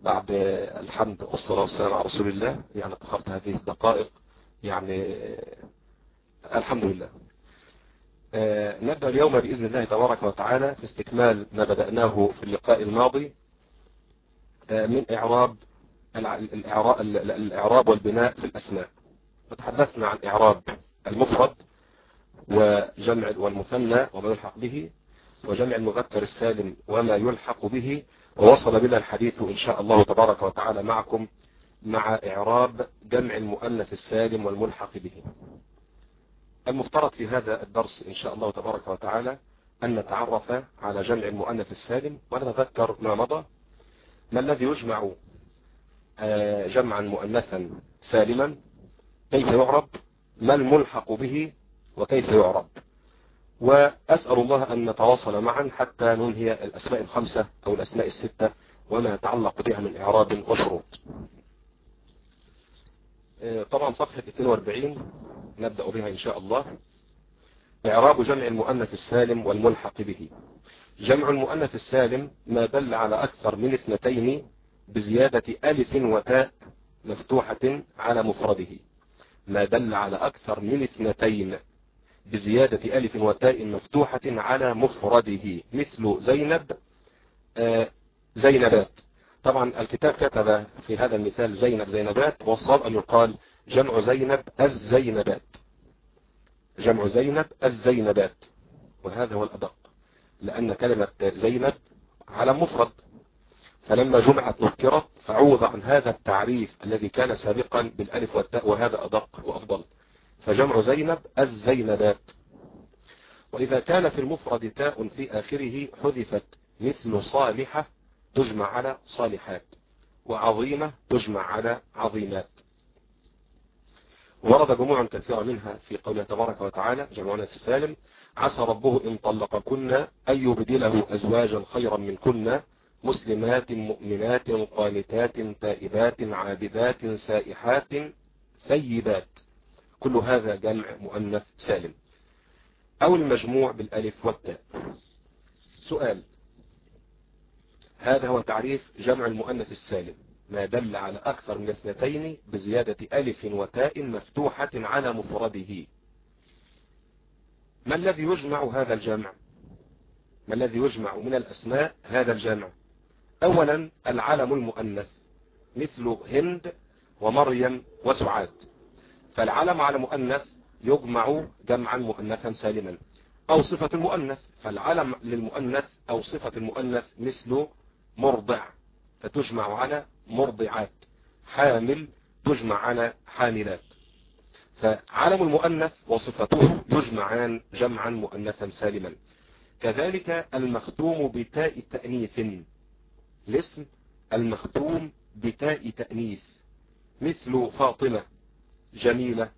بعد الحمد والصلاة والسلام على رسول الله. يعني اتخرت هذه الدقائق. يعني الحمد لله. نبدأ اليوم بإذن الله تبارك وتعالى في استكمال ما بدأناه في اللقاء الماضي من إعراب الإعراب والبناء في الأسماء. وتحدثنا عن إعراب المفرد وجمع والمثنى وما يلحق به وجمع المذكر السالم وما يلحق به ووصل بنا الحديث إن شاء الله تبارك وتعالى معكم مع إعراب جمع المؤنث السالم والملحق به. المفترض في هذا الدرس إن شاء الله تبارك وتعالى أن نتعرف على جمع المؤنث السالم ونتذكر ما مضى. ما الذي يجمع جمعا مؤنثا سالما؟ كيف يعرب؟ ما الملحق به؟ وكيف يعرب؟ وأسأل الله أن نتواصل معا حتى ننهي الأسماء الخمسة أو الأسماء الستة وما يتعلق بها من إعراب وشروط. طبعا صفحة 42 نبدأ بها إن شاء الله. إعراب جمع المؤنث السالم والملحق به. جمع المؤنث السالم ما دل على أكثر من اثنتين بزيادة ألف وتاء مفتوحة على مفرده. ما دل على أكثر من اثنتين بزيادة ألف وتاء مفتوحة على مفرده مثل زينب آه زينبات. طبعا الكتاب كتب في هذا المثال زينب زينبات والصواب أن يقال جمع زينب الزينبات. جمع زينب الزينبات. وهذا هو الأدق لأن كلمة زينب على مفرد. فلما جمعت نكرت فعوض عن هذا التعريف الذي كان سابقا بالألف والتاء وهذا أدق وأفضل. فجمع زينب الزينبات. وإذا كان في المفرد تاء في آخره حذفت مثل صالحة تجمع على صالحات وعظيمة تجمع على عظيمات. ورد جموع كثيرة منها في قوله تبارك وتعالى جمعنا في السالم عسى ربه إن طلقكن أن يبدله أزواجا خيرا منكن مسلمات مؤمنات قانتات تائبات عابدات سائحات ثيبات. كل هذا جمع مؤنث سالم. أو المجموع بالألف والتاء. سؤال. هذا هو تعريف جمع المؤنث السالم. ما دل على أكثر من اثنتين بزيادة ألف وتاء مفتوحة على مفرده. ما الذي يجمع هذا الجمع؟ ما الذي يجمع من الأسماء هذا الجمع؟ أولا العلم المؤنث مثل هند ومريم وسعاد. فالعلم على مؤنث يجمع جمعا مؤنثا سالما. أو صفة المؤنث فالعلم للمؤنث أو صفة المؤنث مثل مرضع فتجمع على مرضعات. حامل تجمع على حاملات. فعلم المؤنث وصفته يجمعان جمعا مؤنثا سالما. كذلك المختوم بتاء تأنيث. الاسم المختوم بتاء تأنيث. مثل فاطمة. جميلة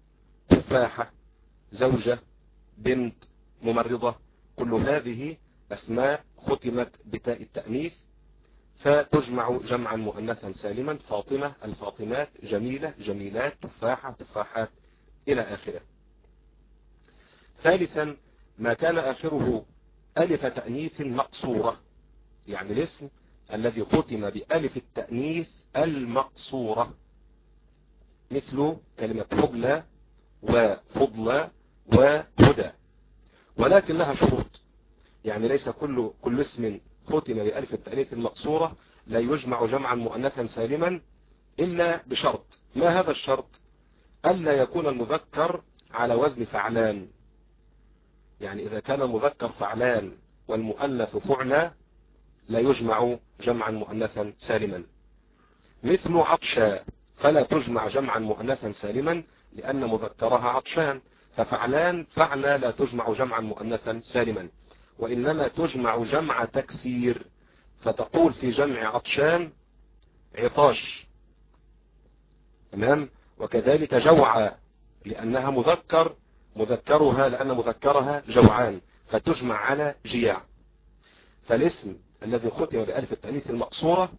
تفاحة زوجة بنت ممرضة كل هذه أسماء ختمت بتاء التأنيث فتجمع جمعا مؤنثا سالما فاطمة الفاطمات جميلة جميلات تفاحة تفاحات إلى آخره. ثالثا ما كان آخره ألف تأنيث مقصورة يعني الاسم الذي ختم بألف التأنيث المقصورة. مثل كلمة حبلى وفضلى وهدى ولكن لها شروط. يعني ليس كل كل اسم ختم بألف التأنيث المقصورة لا يجمع جمعا مؤنثا سالما إلا بشرط. ما هذا الشرط؟ ألا يكون المذكر على وزن فعلان. يعني إذا كان المذكر فعلان والمؤنث فعلا لا يجمع جمعا مؤنثا سالما. مثل عطشا فلا تجمع جمعا مؤنثا سالما لأن مذكرها عطشان. ففعلان فعلا لا تجمع جمعا مؤنثا سالما وإنما تجمع جمع تكسير. فتقول في جمع عطشان عطاش. تمام؟ وكذلك جوعة لأنها مذكر مذكرها لأن مذكرها جوعان فتجمع على جياع. فالاسم الذي ختم بألف التأنيث المقصورة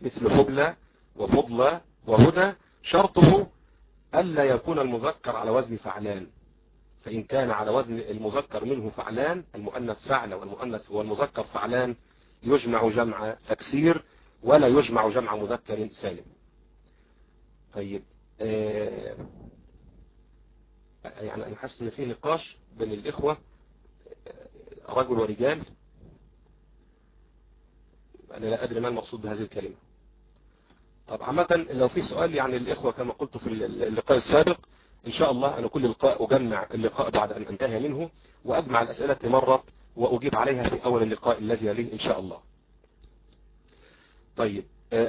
مثل حبلى وفضلى وهدى شرطه ألا يكون المذكر على وزن فعلان. فإن كان على وزن المذكر منه فعلان المؤنث فعل والمؤنث والمذكر فعلان يجمع جمع تكسير ولا يجمع جمع مذكر سالم. طيب آه يعني أنا حاسس إن في نقاش بين الإخوة رجل ورجال. أنا لا أدري ما المقصود بهذه الكلمة. طب عامة لو في سؤال يعني الإخوة كما قلت في اللقاء السابق إن شاء الله أنا كل لقاء أجمع اللقاء بعد أن أنتهي منه وأجمع الأسئلة مرة وأجيب عليها في أول اللقاء الذي يليه إن شاء الله. طيب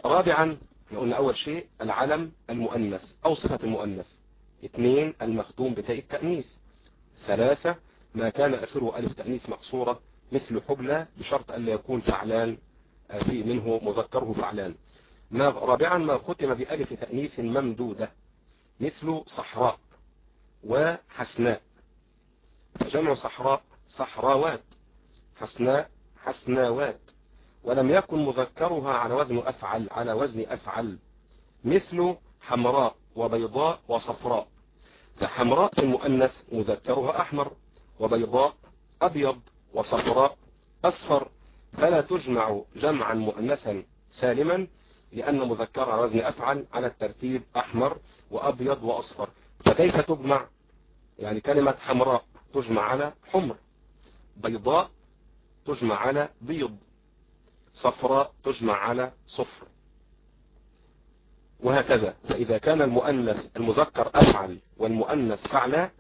رابعا قلنا أول شيء العلم المؤنث أو صفة المؤنث. اثنين المخدوم بتاء التأنيث. ثلاثة ما كان آخره ألف تأنيث مقصورة مثل حبلى بشرط أن لا يكون فعلان في منه مذكره فعلان. ما رابعا ما ختم بألف تأنيث ممدودة مثل صحراء وحسناء. فجمع صحراء صحراوات حسناء حسناوات. ولم يكن مذكرها على وزن أفعل على وزن أفعل مثل حمراء وبيضاء وصفراء. فحمراء المؤنث مذكرها أحمر وبيضاء أبيض وصفراء أصفر. فلا تجمع جمعا مؤنثا سالما لأن مذكر على وزن أفعل على الترتيب أحمر وأبيض وأصفر. فكيف تجمع؟ يعني كلمة حمراء تجمع على حمر. بيضاء تجمع على بيض. صفراء تجمع على صفر. وهكذا. فإذا كان المؤنث المذكر أفعل والمؤنث فعلا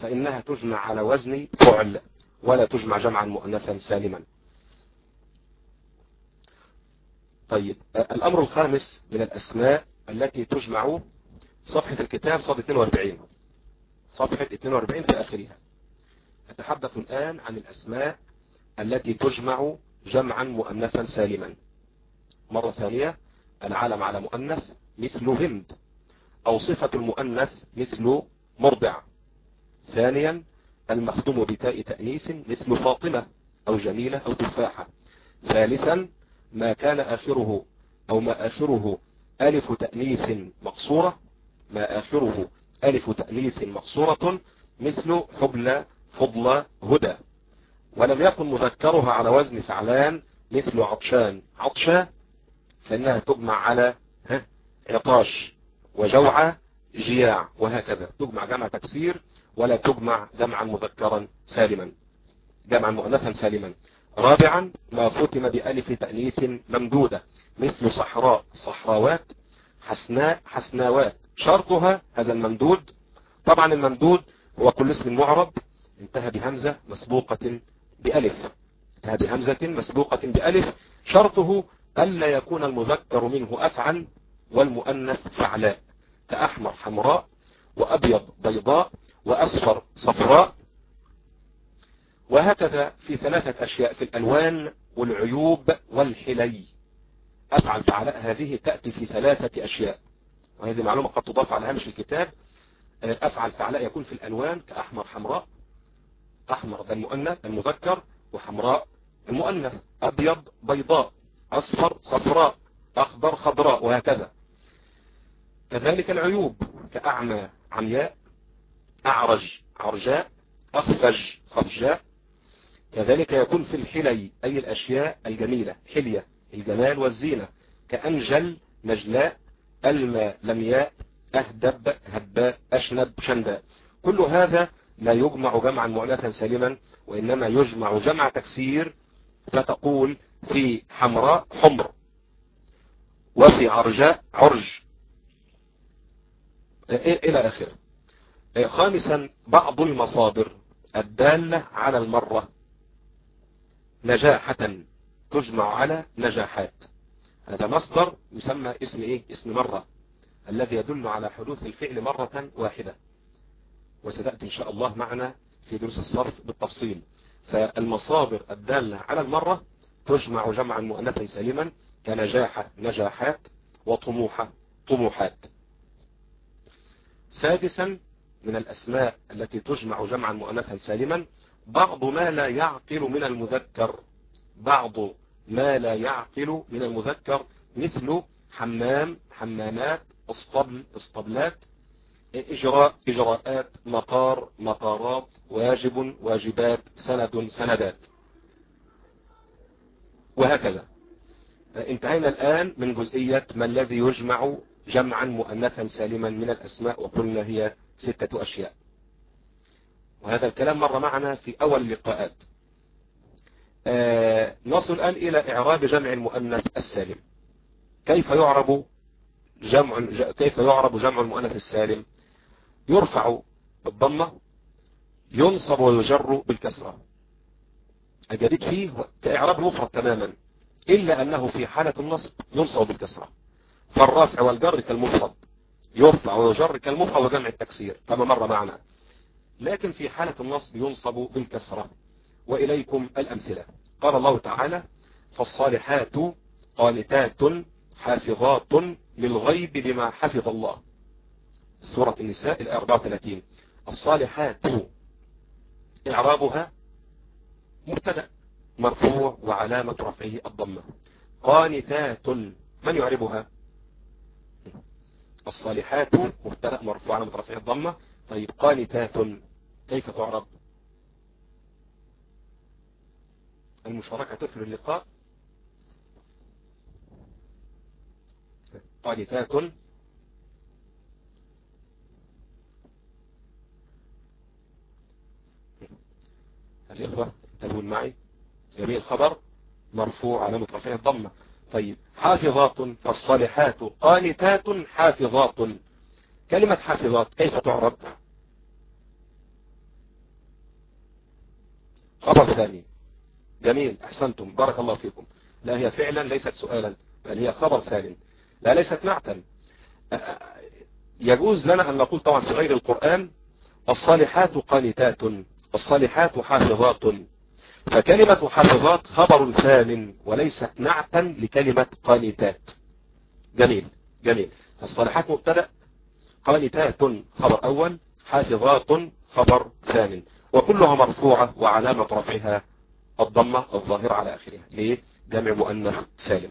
فإنها تجمع على وزن فعل ولا تجمع جمعا مؤنثا سالما. طيب الأمر الخامس من الأسماء التي تجمع صفحة الكتاب صفحة 42 صفحة 42 في آخرها. أتحدث الآن عن الأسماء التي تجمع جمعا مؤنثا سالما. مرة ثانية العالم على مؤنث مثل هند أو صفة المؤنث مثل مرضع. ثانيا المخدوم بتاء تأنيث مثل فاطمة أو جميلة أو تفاحة. ثالثا ما كان آخره أو ما آخره ألف تأنيث مقصورة ما آخره ألف تأنيث مقصورة مثل حبلى فضلى هدى. ولم يكن مذكرها على وزن فعلان مثل عطشان. عطشة فإنها تجمع على عطاش وجوعة جياع وهكذا. تجمع جمع تكسير ولا تجمع جمعا مذكرا سالما. جمعا مؤنثا سالما. رابعا ما ختم بألف تأنيث ممدودة مثل صحراء صحراوات حسناء حسناوات. شرطها هذا الممدود. طبعا الممدود هو كل اسم معرب انتهى بهمزة مسبوقة بألف. انتهى بهمزة مسبوقة بألف. شرطه ألا يكون المذكر منه أفعل والمؤنث فعلاء. كأحمر حمراء وأبيض بيضاء وأصفر صفراء. وهكذا في ثلاثة أشياء في الألوان والعيوب والحلي. أفعل فعلاء هذه تأتي في ثلاثة أشياء. وهذه معلومة قد تضاف على هامش الكتاب. أفعل فعلاء يكون في الألوان كأحمر حمراء أحمر ده المؤنث المذكر وحمراء المؤنث أبيض بيضاء أصفر صفراء أخضر خضراء وهكذا. كذلك العيوب كأعمى عمياء أعرج عرجاء أخفج خفجاء كذلك يكون في الحلي أي الأشياء الجميلة حلية الجمال والزينة كأنجل نجلاء ألمى لمياء أهدب هباء أشنب شنداء. كل هذا لا يجمع جمعا مؤنثا سالما وإنما يجمع جمع تكسير فتقول في حمراء حمر وفي عرجاء عرج. إلى آخره. خامسا بعض المصادر الدالة على المرة. نجاحة تجمع على نجاحات. هذا مصدر يسمى اسم إيه؟ اسم مرة الذي يدل على حدوث الفعل مرة واحدة. وستأتي إن شاء الله معنا في دروس الصرف بالتفصيل. فالمصادر الدالة على المرة تجمع جمعا مؤنثا سالما كنجاحة نجاحات وطموحة طموحات. سادسا من الأسماء التي تجمع جمعا مؤنثا سالما بعض ما لا يعقل من المذكر بعض ما لا يعقل من المذكر مثل حمام حمامات اسطبل اسطبلات إجراء إجراءات مطار مطارات واجب واجبات سند سندات. وهكذا. انتهينا الآن من جزئية ما الذي يجمع جمعا مؤنثا سالما من الأسماء وقلنا هي ستة أشياء. وهذا الكلام مر معنا في أول اللقاءات. آه نصل الآن إلى إعراب جمع المؤنث السالم. كيف يعرب جمع كيف يعرب جمع المؤنث السالم؟ يرفع بالضمة ينصب ويجر بالكسرة. الجديد فيه كإعراب مفرد تماما. إلا أنه في حالة النصب ينصب بالكسرة. فالرافع والجر كالمفرد. يرفع ويجر كالمفرد وجمع التكسير كما مر معنا. لكن في حالة النصب ينصب بالكسرة وإليكم الأمثلة. قال الله تعالى فالصالحات قانتات حافظات للغيب بما حفظ الله. سورة النساء ال 34 الصالحات إعرابها مبتدأ مرفوع وعلامة رفعه الضمة. قانتات من يعربها؟ الصالحات مبتدأ مرفوع علامة رفعه الضمة. طيب قانتات كيف تعرب المشاركة تفل اللقاء. قانتات الإخوة تقول معي. جميع خبر مرفوع علامة رفعه الضمة. طيب حافظات فالصالحات قانتات حافظات. كلمة حافظات كيف تعرب خبر ثاني. جميل. أحسنتم. بارك الله فيكم. لا هي فعلا ليست سؤالا بل هي خبر ثاني. لا ليست نعتا يجوز لنا أن نقول طبعا في غير القرآن الصالحات قانتات الصالحات حافظات. فكلمة حافظات خبر ثان وليست نعتا لكلمة قانتات. جميل. جميل. الصالحات مبتدأ. قانتات خبر أول. حافظات خبر ثان. وكلها مرفوعة وعلامة رفعها الضمة الظاهرة على آخرها. ليه؟ جمع مؤنث سالم.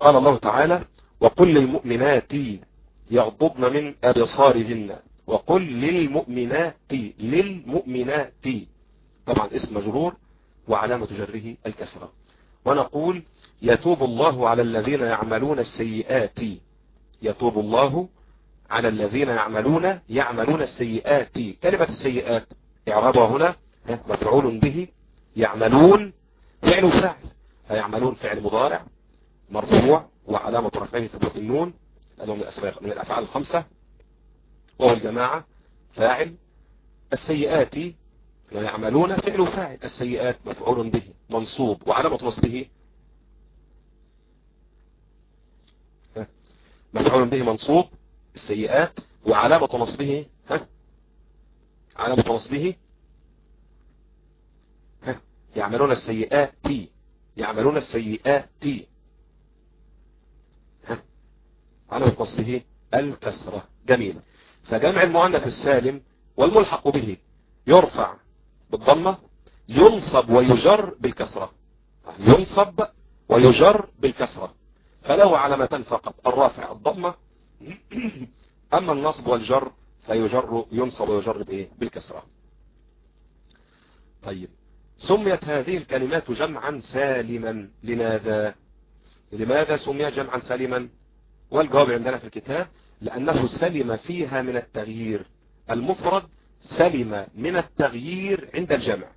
قال الله تعالى وقل للمؤمنات يغضضن من أبصارهن. وقل للمؤمنات للمؤمنات. طبعا اسم مجرور وعلامة جره الكسرة. ونقول يتوب الله على الذين يعملون السيئات. يتوب الله على الذين يعملون يعملون السيئات. كلمة السيئات اعرابها هنا مفعول به يعملون فعل فاعل. فيعملون فعل مضارع مرفوع وعلامة رفعه ثبوت النون. لأنه من من الأفعال الخمسة. وهو الجماعة فاعل السيئات. يعملون فعل فاعل السيئات مفعول به منصوب. وعلامة نصبه مفعول به منصوب. السيئات وعلامة نصبه ها؟ علامة نصبه ها؟ يعملون السيئات يعملون السيئات ها؟ علامة نصبه الكسرة جميل. فجمع المؤنث السالم والملحق به يرفع بالضمة ينصب ويجر بالكسرة. ينصب ويجر بالكسرة. فله علامتان فقط الرافع الضمة أما النصب والجر فيجر ينصب ويجر بإيه؟ بالكسرة. طيب. سميت هذه الكلمات جمعا سالما. لماذا؟ لماذا سمي جمعا سالما؟ والجواب عندنا في الكتاب لأنه سلم فيها من التغيير. المفرد سلم من التغيير عند الجمع.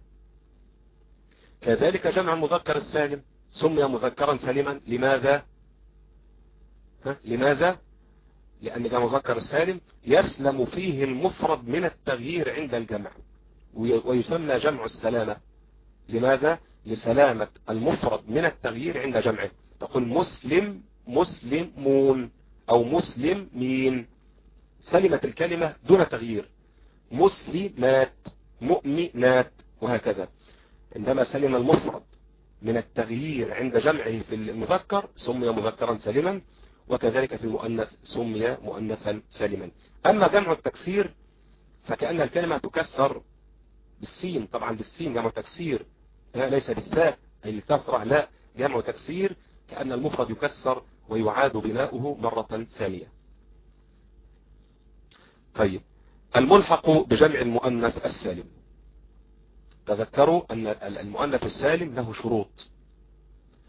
كذلك جمع المذكر السالم. سمي مذكرا سالما. لماذا؟ ها؟ لماذا؟ لأن جمع المذكر السالم يسلم فيه المفرد من التغيير عند الجمع ويسمى جمع السلامة. لماذا؟ لسلامة المفرد من التغيير عند جمعه. تقول مسلم مسلمون أو مسلم مين سلمت الكلمة دون تغيير. مسلمات مؤمنات وهكذا. عندما سلم المفرد من التغيير عند جمعه في المذكر سمي مذكرا سالما وكذلك في المؤنث سمي مؤنثا سالما. أما جمع التكسير فكأن الكلمة تكسر بالسين. طبعا بالسين جمع تكسير. ليس بالثاء أي الكثرة لا جمع تكسير كأن المفرد يكسر ويعاد بناؤه مرة ثانية. طيب. الملحق بجمع المؤنث السالم. تذكروا أن المؤنث السالم له شروط.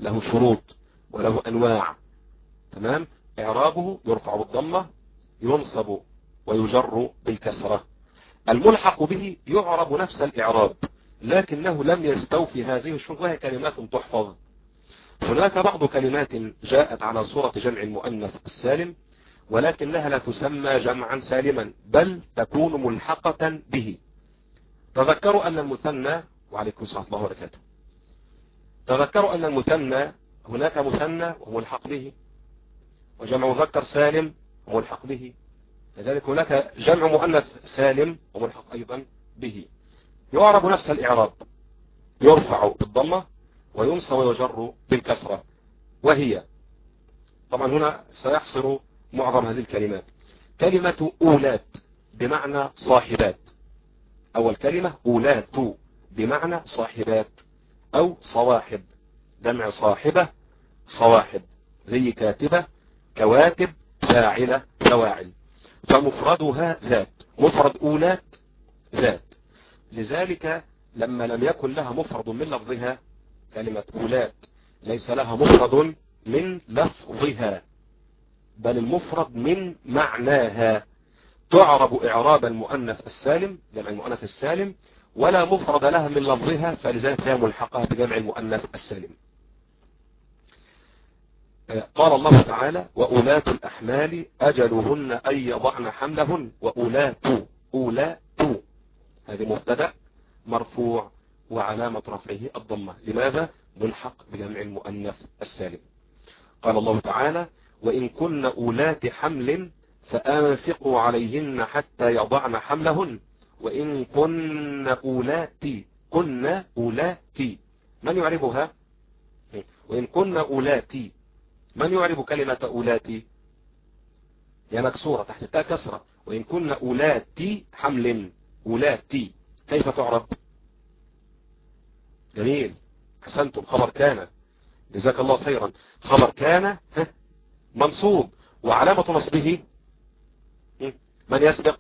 له شروط وله أنواع. تمام؟ إعرابه يرفع بالضمة ينصب ويجر بالكسرة. الملحق به يعرب نفس الإعراب لكنه لم يستوفي هذه الشروط كلمات تحفظ. هناك بعض كلمات جاءت على صورة جمع المؤنث السالم ولكنها لا تسمى جمعا سالما بل تكون ملحقة به. تذكروا أن المثنى وعليكم السلام الله وبركاته. تذكروا أن المثنى هناك مثنى وملحق به. وجمع مذكر سالم وملحق به. لذلك هناك جمع مؤنث سالم وملحق أيضا به. يعرب نفس الإعراب. يرفع بالضمة وينصى ويجر بالكسرة. وهي. طبعا هنا سيحصر معظم هذه الكلمات. كلمة أولات بمعنى صاحبات. أول كلمة أولات بمعنى صاحبات أو صواحب. جمع صاحبة صواحب. زي كاتبة كواكب فاعلة فواعل. فمفردها ذات مفرد أولات ذات. لذلك لما لم يكن لها مفرد من لفظها كلمة أولات ليس لها مفرد من لفظها بل المفرد من معناها. تعرب إعراب المؤنث السالم جمع المؤنث السالم ولا مفرد لها من لفظها فلذلك هي ملحقة بجمع المؤنث السالم. قال الله تعالى وأولات الأحمال أجلهن أن يضعن حملهن وأولات أولات. هذه مبتدأ مرفوع وعلامة رفعه الضمة. لماذا؟ ملحق بجمع المؤنث السالم. قال الله تعالى وإن كن أولات حمل فأنفقوا عليهن حتى يضعن حملهن. وإن كن أولات كن أولات. من يعربها وإن كن أولات من يعرب كلمة أولات هي مكسورة تحت التاء كسرة. وإن كن أولات حمل. أولات كيف تعرب؟ جميل. حسنتم خبر كان. جزاك الله خيرا. خبر كان منصوب. وعلامة نصبه؟ من يسبق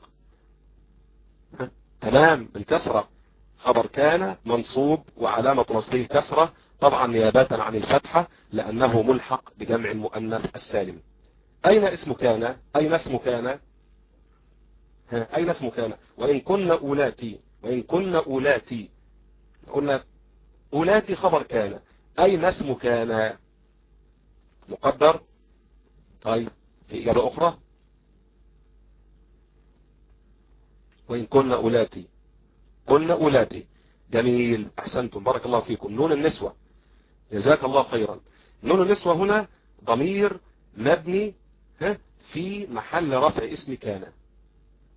تمام. بالكسرة. خبر كان منصوب. وعلامة نصبه كسرة. طبعا نيابة عن الفتحة لأنه ملحق بجمع المؤنث السالم. أين اسم كان؟ أين اسم كان؟ أين اسم كان؟ وإن كن أولاتي وإن كن أولاتي قلنا أولاتي خبر كان. أين اسم كان؟ مقدر؟ طيب في إجابة أخرى؟ وإن كنا أولاتي. كنا أولاتي. جميل أحسنتم. بارك الله فيكم. نون النسوة. جزاك الله خيرا. نون النسوة هنا ضمير مبني في محل رفع اسم كان.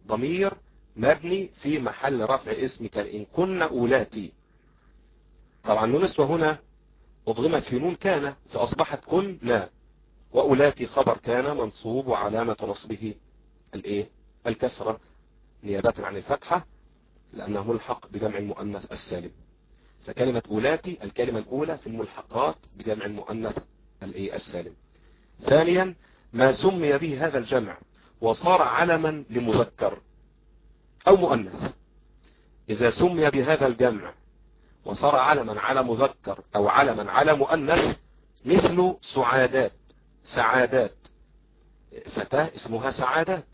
ضمير مبني في محل رفع اسم كان. إن كنا أولاتي. طبعا نون النسوة هنا أضغمت في نون كان فأصبحت كن لا وأولاتي خبر كان منصوب وعلامة نصبه الإيه؟ الكسرة. نيابة عن الفتحة لأنه ملحق بجمع المؤنث السالم. فكلمة أولاتي الكلمة الأولى في الملحقات بجمع المؤنث السالم. ثانيا ما سمي به هذا الجمع وصار علما لمذكر أو مؤنث. إذا سمي بهذا الجمع وصار علما على مذكر أو علما على مؤنث مثل سعادات سعادات. فتاة اسمها سعادات.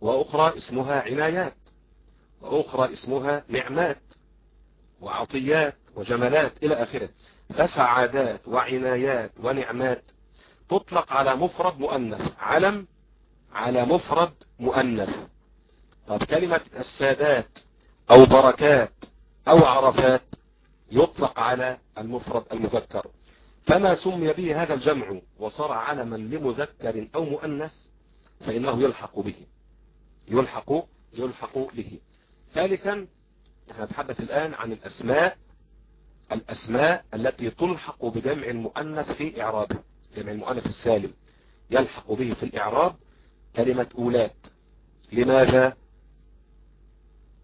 وأخرى اسمها عنايات. وأخرى اسمها نعمات. وعطيات وجمالات إلى آخره. فسعادات وعنايات ونعمات تطلق على مفرد مؤنث. علم على مفرد مؤنث. طب كلمة السادات أو بركات أو عرفات يطلق على المفرد المذكر. فما سمي به هذا الجمع وصار علما لمذكر أو مؤنث فإنه يلحق به. يلحق يلحق به. ثالثا نحن نتحدث الآن عن الأسماء الأسماء التي تلحق بجمع المؤنث في إعرابه جمع المؤنث السالم. يلحق به في الإعراب كلمة أولات لماذا؟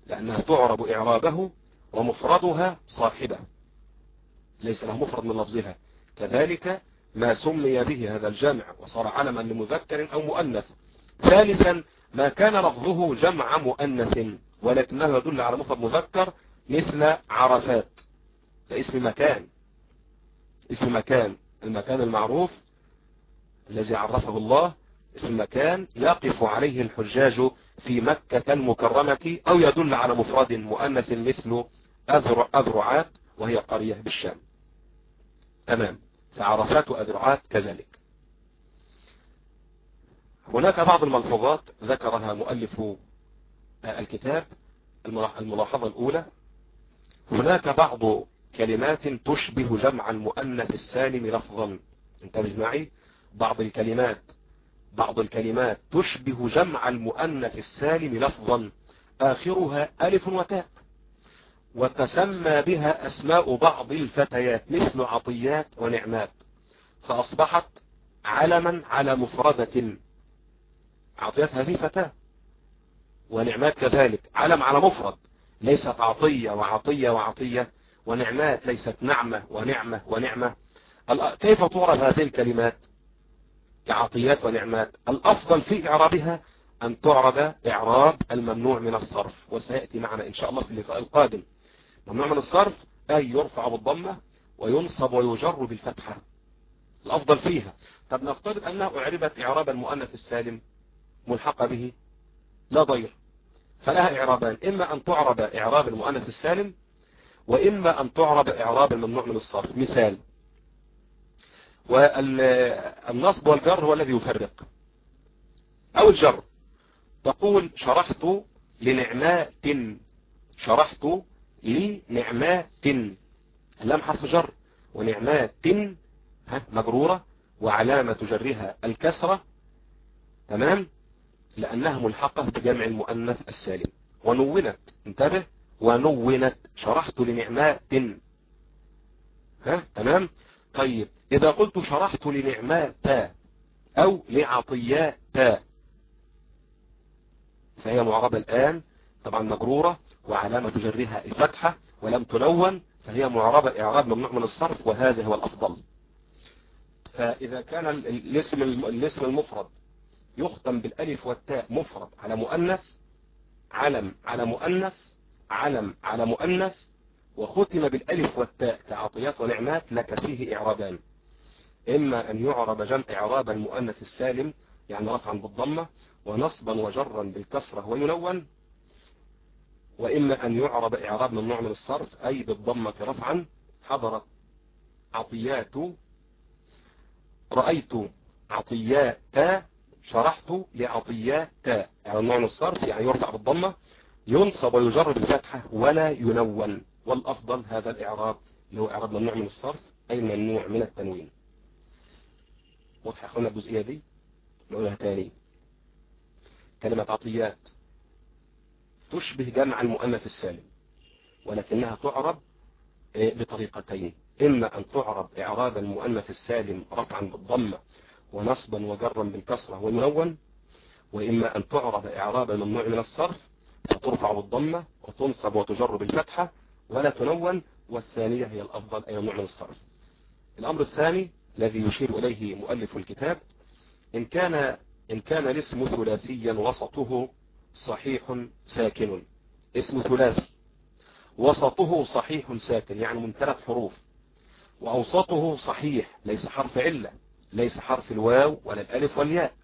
لأنها تعرب إعرابه ومفردها صاحبة. ليس له مفرد من لفظها. كذلك ما سمي به هذا الجمع وصار علما لمذكر أو مؤنث. ثالثا ما كان لفظه جمع مؤنث. ولكنه يدل على مفرد مذكر مثل عرفات. اسم مكان. اسم مكان. المكان المعروف الذي عرفه الله اسم مكان يقف عليه الحجاج في مكة المكرمة أو يدل على مفرد مؤنث مثل أذرع أذرعات وهي قرية بالشام. تمام. فعرفات أذرعات كذلك. هناك بعض الملحوظات ذكرها مؤلف الكتاب الملاحظة الأولى هناك بعض كلمات تشبه جمع المؤنث السالم لفظا. انتبه معي. بعض الكلمات بعض الكلمات تشبه جمع المؤنث السالم لفظا. آخرها ألف وتاء. وتسمى بها أسماء بعض الفتيات مثل عطيات ونعمات. فأصبحت علما على مفردة. عطيات هذه فتاة. ونعمات كذلك. علم على مفرد. ليست عطية وعطية وعطية. ونعمات ليست نعمة ونعمة ونعمة. كيف تعرف هذه الكلمات؟ كعطيات ونعمات. الأفضل في إعرابها أن تعرب إعراب الممنوع من الصرف. وسيأتي معنا إن شاء الله في اللقاء القادم. ممنوع من الصرف أي يرفع بالضمة وينصب ويجر بالفتحة. الأفضل فيها. طب نفترض أنها أعربت إعراب المؤنث السالم ملحقة به. لا ضير. فلها إعرابان. إما أن تعرب إعراب المؤنث السالم وإما أن تعرب إعراب الممنوع من الصرف. مثال. والنصب والجر هو الذي يفرق. أو الجر. تقول شرحت لنعمات شرحت لنعمات. اللام حرف جر. ونعمات مجرورة. وعلامة جرها الكسرة. تمام؟ لأنها ملحقة بجمع المؤنث السالم. ونونت انتبه. ونونت شرحت لنعمات. ها تمام؟ طيب إذا قلت شرحت لنعمات أو لعطيات فهي معربة الآن طبعا مجرورة وعلامة جرها الفتحة ولم تلون فهي معربة إعراب ممنوع من الصرف وهذا هو الأفضل. فإذا كان الاسم الاسم المفرد يختم بالألف والتاء مفرد على مؤنث علم على مؤنث علم على مؤنث وختم بالألف والتاء كعطيات ونعمات لك فيه إعرابان. إما أن يعرب جمع إعراب المؤنث السالم يعني رفعا بالضمة ونصبا وجرا بالكسرة وينون وإما أن يعرب إعراب ممنوع من الصرف أي بالضمة رفعا حضرت عطيات رأيت عطيات شرحت لعطيات من الصرف يعني يرفع بالضمة ينصب ويجر بالفتحة ولا ينون والأفضل هذا الإعراب اللي هو إعراب ممنوع من الصرف أي ممنوع من التنوين. واضح أخونا الجزئية دي نقولها تاني. كلمة عطيات تشبه جمع المؤنث السالم ولكنها تعرب بطريقتين. إما أن تعرب إعراب المؤنث السالم رفعا بالضمة ونصبا وجرا بالكسرة وينون وإما أن تعرب إعراب الممنوع من الصرف فترفع بالضمة وتنصب وتجر بالفتحة ولا تنون والثانية هي الأفضل أي ممنوع من الصرف. الأمر الثاني الذي يشير إليه مؤلف الكتاب إن كان إن كان الاسم ثلاثيا وسطه صحيح ساكن. اسم ثلاثي. وسطه صحيح ساكن يعني من ثلاث حروف. وأوسطه صحيح ليس حرف علة. ليس حرف الواو ولا الألف والياء.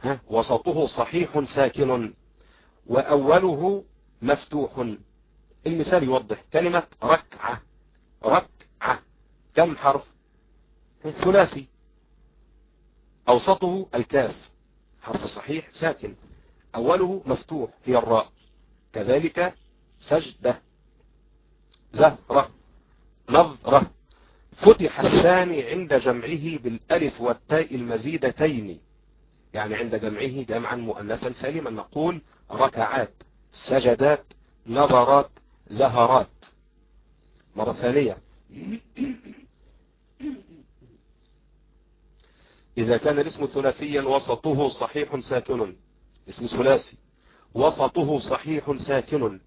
ها؟ وسطه صحيح ساكن. وأوله مفتوح. المثال يوضح. كلمة ركعة. ركعة. كم حرف؟ ثلاثي. أوسطه الكاف. حرف صحيح ساكن. أوله مفتوح. هي الراء. كذلك سجدة. زهرة. نظرة. فتح الثاني عند جمعه بالألف والتاء المزيدتين. يعني عند جمعه جمعا مؤنثا سالما نقول ركعات سجدات نظرات زهرات. مرة ثانية. إذا كان الاسم ثلاثيا وسطه صحيح ساكن. اسم ثلاثي. وسطه صحيح ساكن.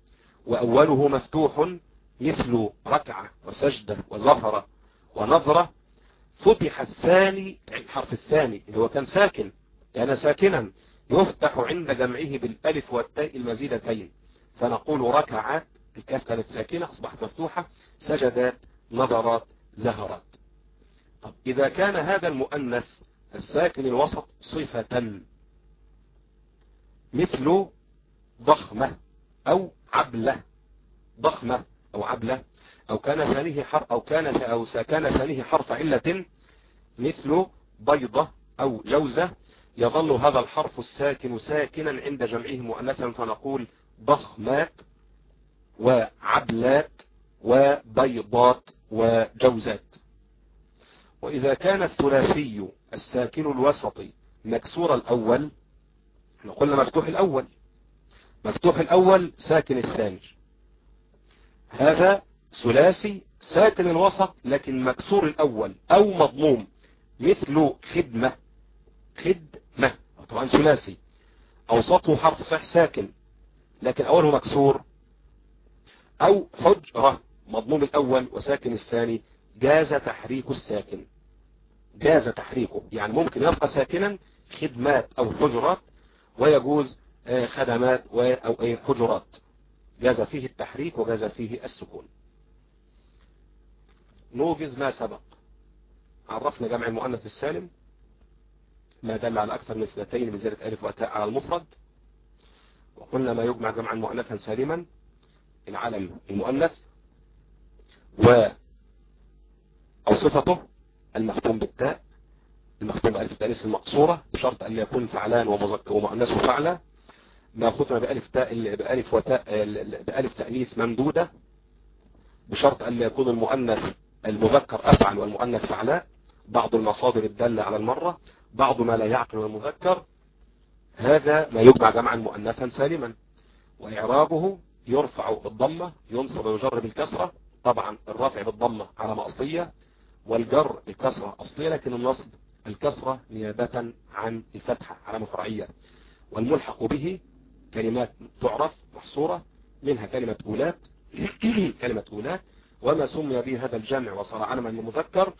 وأوله مفتوح مثل ركعة وسجدة وزهرة. ونظرة فتح الثاني الحرف الثاني اللي هو كان ساكن. كان ساكنا يفتح عند جمعه بالألف والتاء المزيدتين. فنقول ركعات الكاف كانت ساكنة أصبحت مفتوحة سجدات نظرات زهرات طب إذا كان هذا المؤنث الساكن الوسط صفة مثل ضخمة أو عبلة. ضخمة. أو عبلة أو كان ثانية حرف أو كان أو كان ثانية حرف علة مثل بيضة أو جوزة يظل هذا الحرف الساكن ساكنا عند جمعه مؤنثا فنقول ضخمات وعبلات وبيضات وجوزات. وإذا كان الثلاثي الساكن الوسطي مكسور الأول قلنا مفتوح الأول. مفتوح الأول ساكن الثاني. هذا ثلاثي ساكن الوسط لكن مكسور الأول أو مضموم مثل خدمة خدمة. طبعا ثلاثي. أوسطه حرف صح ساكن لكن أوله مكسور. أو حجرة مضموم الأول وساكن الثاني. جاز تحريك الساكن. جاز تحريكه يعني ممكن يبقى ساكنا خدمات أو حجرات ويجوز خدمات أو حجرات. جاز فيه التحريك وجاز فيه السكون. نوجز ما سبق. عرفنا جمع المؤنث السالم. ما دل على أكثر من اثنتين بزيادة ألف وتاء على المفرد. وقلنا ما يجمع جمعا مؤنثا سالما العلم المؤنث و أو صفته المختوم بالتاء المختوم بألف التأنيث المقصورة بشرط أن يكون فعلان ومؤنث فعلة. ما ختم بألف تاء بألف وتاء بألف تأنيث ممدودة بشرط أن يكون المؤنث المذكر أفعل والمؤنث فعلاء بعض المصادر الدالة على المرة بعض ما لا يعقل والمذكر. هذا ما يجمع جمعا مؤنثا سالما. وإعرابه يرفع بالضمة ينصب ويجر بالكسرة. طبعا الرفع بالضمة علامة أصلية والجر الكسرة أصلية لكن النصب الكسرة نيابة عن الفتحة علامة فرعية. والملحق به كلمات تعرف محصورة منها كلمة أولات كلمة أولات وما سمي به هذا الجمع وصار علما للمذكر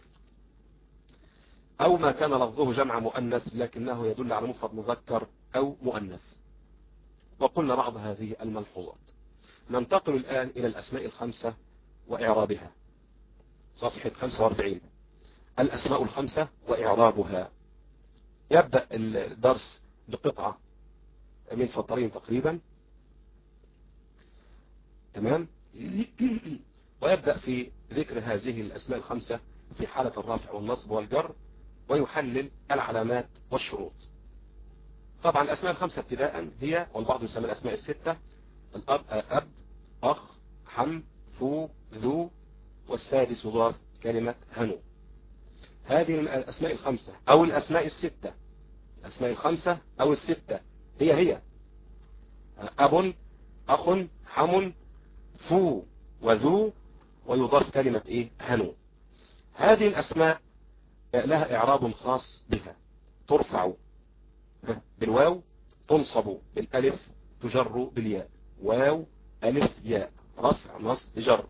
أو ما كان لفظه جمع مؤنث لكنه يدل على مفرد مذكر أو مؤنث. وقلنا بعض هذه الملحوظات. ننتقل الآن إلى الأسماء الخمسة وإعرابها. صفحة 45 الأسماء الخمسة وإعرابها. يبدأ الدرس بقطعة. من سطرين تقريبا. تمام؟ ويبدأ في ذكر هذه الأسماء الخمسة في حالة الرافع والنصب والجر ويحلل العلامات والشروط. طبعا الأسماء الخمسة ابتداء هي والبعض يسمى الأسماء الستة الأب أب أخ حم فو ذو والسادس يضاف كلمة هنو. هذه الأسماء الخمسة أو الأسماء الستة. الأسماء الخمسة أو الستة. هي هي. أب أخ حم فو وذو ويضاف كلمة إيه؟ هنو. هذه الأسماء لها إعراب خاص بها. ترفع بالواو تنصب بالألف تجر بالياء. واو ألف ياء. رفع نصب جر.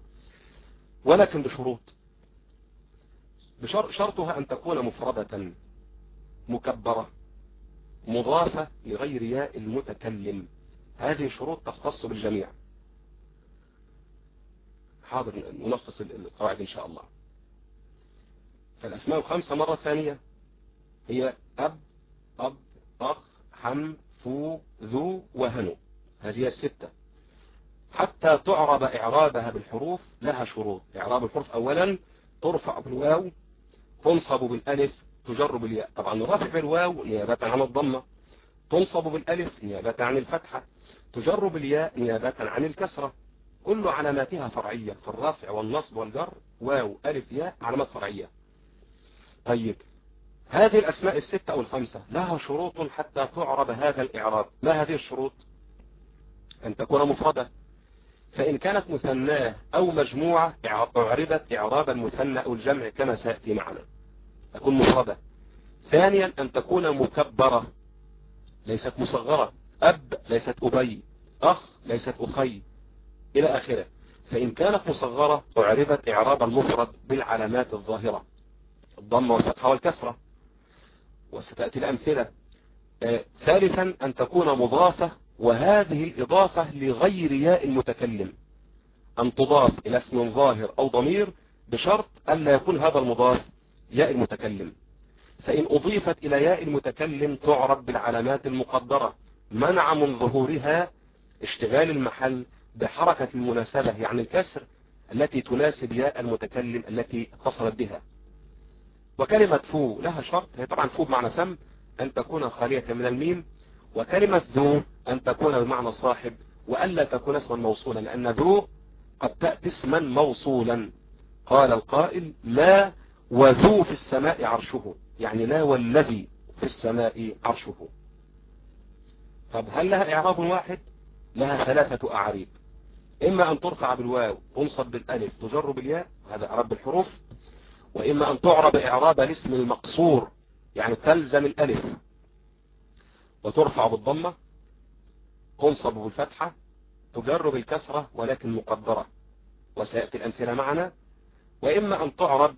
ولكن بشروط. شرطها أن تكون مفردة مكبرة. مضافة لغير ياء المتكلم هذه شروط تختص بالجميع. حاضر نلخص القواعد إن شاء الله. فالأسماء الخمسة مرة ثانية. هي أب أب أخ حم فو ذو وهنو. هذه الستة. حتى تعرب إعرابها بالحروف لها شروط. إعراب الحروف أولا ترفع بالواو تنصب بالألف تجر بالياء. طبعا الرفع بالواو نيابة عن الضمة. تنصب بالألف نيابة عن الفتحة. تجر بالياء نيابة عن الكسرة. كل علاماتها فرعية في الرفع والنصب والجر واو ألف ياء علامات فرعية. طيب هذه الأسماء الستة أو الخمسة لها شروط حتى تعرب هذا الإعراب. ما هذه الشروط؟ أن تكون مفردة. فإن كانت مثناة أو مجموعة أعربت إعراب المثنى أو الجمع كما سيأتي معنا. تكون مفردة ثانيا أن تكون مكبرة. ليست مصغرة. أب ليست أبي. أخ ليست أخي. إلى آخره. فإن كانت مصغرة أعربت إعراب المفرد بالعلامات الظاهرة. الضمة والفتحة والكسرة. وستأتي الأمثلة. آه ثالثا أن تكون مضافة. وهذه الإضافة لغير ياء المتكلم. أن تضاف إلى اسم ظاهر أو ضمير بشرط ألا يكون هذا المضاف ياء المتكلم. فإن أضيفت إلى ياء المتكلم تعرب بالعلامات المقدرة. منع من ظهورها اشتغال المحل بحركة المناسبة يعني الكسر التي تناسب ياء المتكلم التي اتصلت بها. وكلمة فو لها شرط. هي طبعا فو بمعنى فم أن تكون خالية من الميم. وكلمة ذو أن تكون بمعنى صاحب. وألا تكون اسما موصولا لأن ذو قد تأتي اسما موصولا. قال القائل لا وذو في السماء عرشه. يعني لا والذي في السماء عرشه. طب هل لها إعراب واحد؟ لها ثلاثة أعريب إما أن ترفع بالواو تنصب بالألف تجر بالياء هذا إعراب بالحروف وإما أن تعرب إعراب الاسم المقصور يعني تلزم الألف. وترفع بالضمة تنصب بالفتحة تجر بالكسرة ولكن مقدرة. وسيأتي الأمثلة معنا. وإما أن تعرب